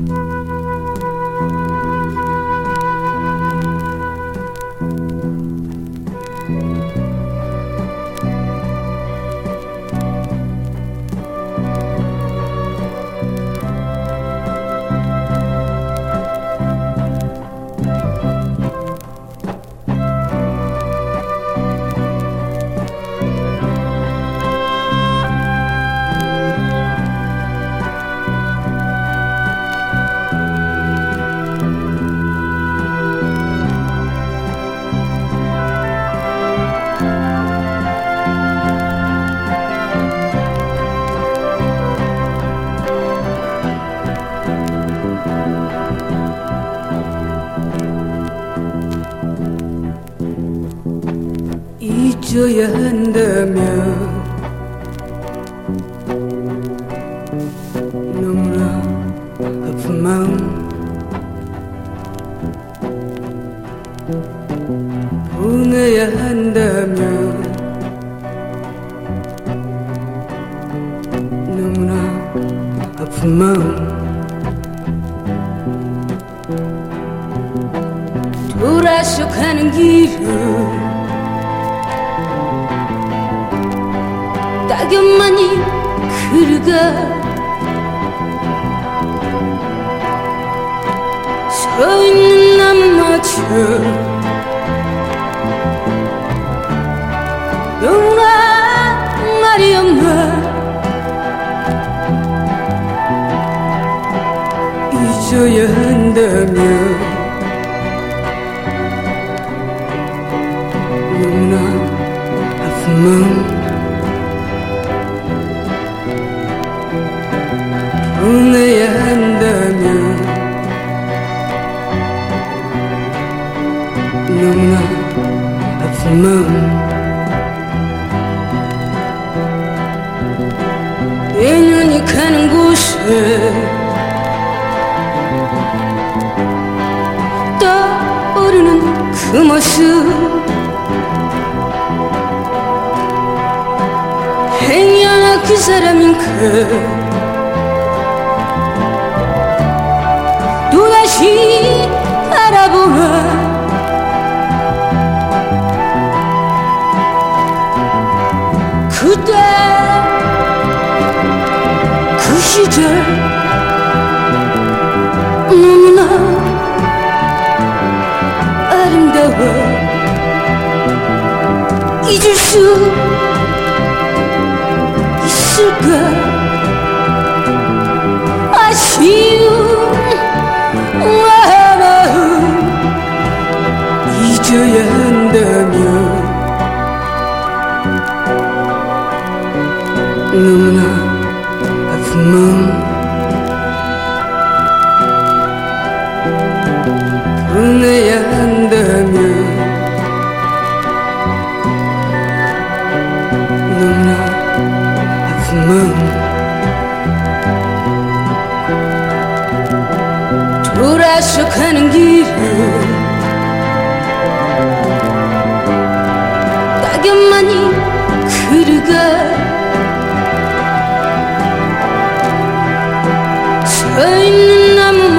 Bye. 잊어야 한다면 너무나 아픈 마음 보내야 한다면 너무나 아픈 마음 돌아서 가는 길을 낙엽만이 흐르가. 서 있는 나무마저 너무나 말이 없나. 잊어야 한다면 너무나 아픈 마음 내 눈이 가는 곳에 떠오르는 그 모습. 행여나 그 사람인가? 또다시 알아보면 시절 너무나 아름다워 잊을 수 마음 보내야 한다면 너무나 아픈 마음 돌아서 가는 길을 낙엽만이 흐르가 서 있는 나무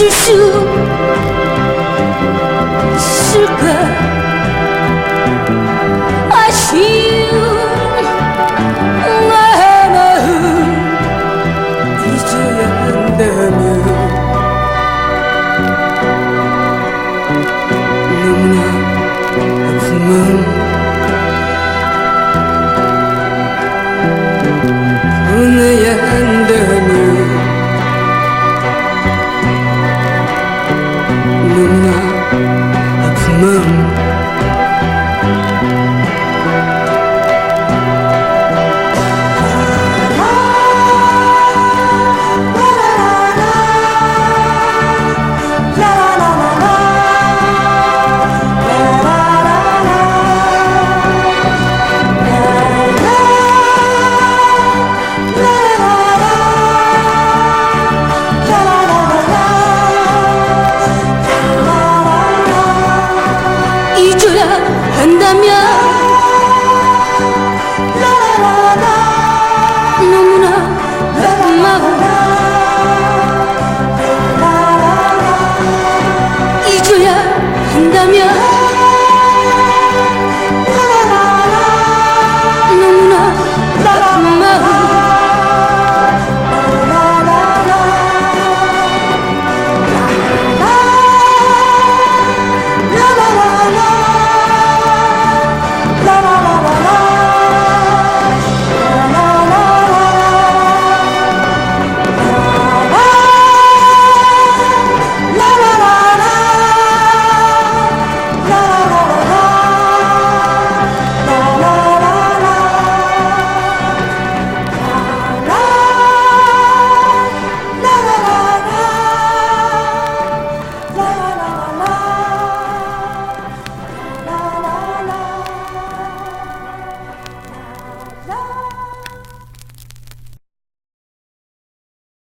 잊을 수 있을까? 아쉬운 마음 잊어야 한다면 잊어야 한다면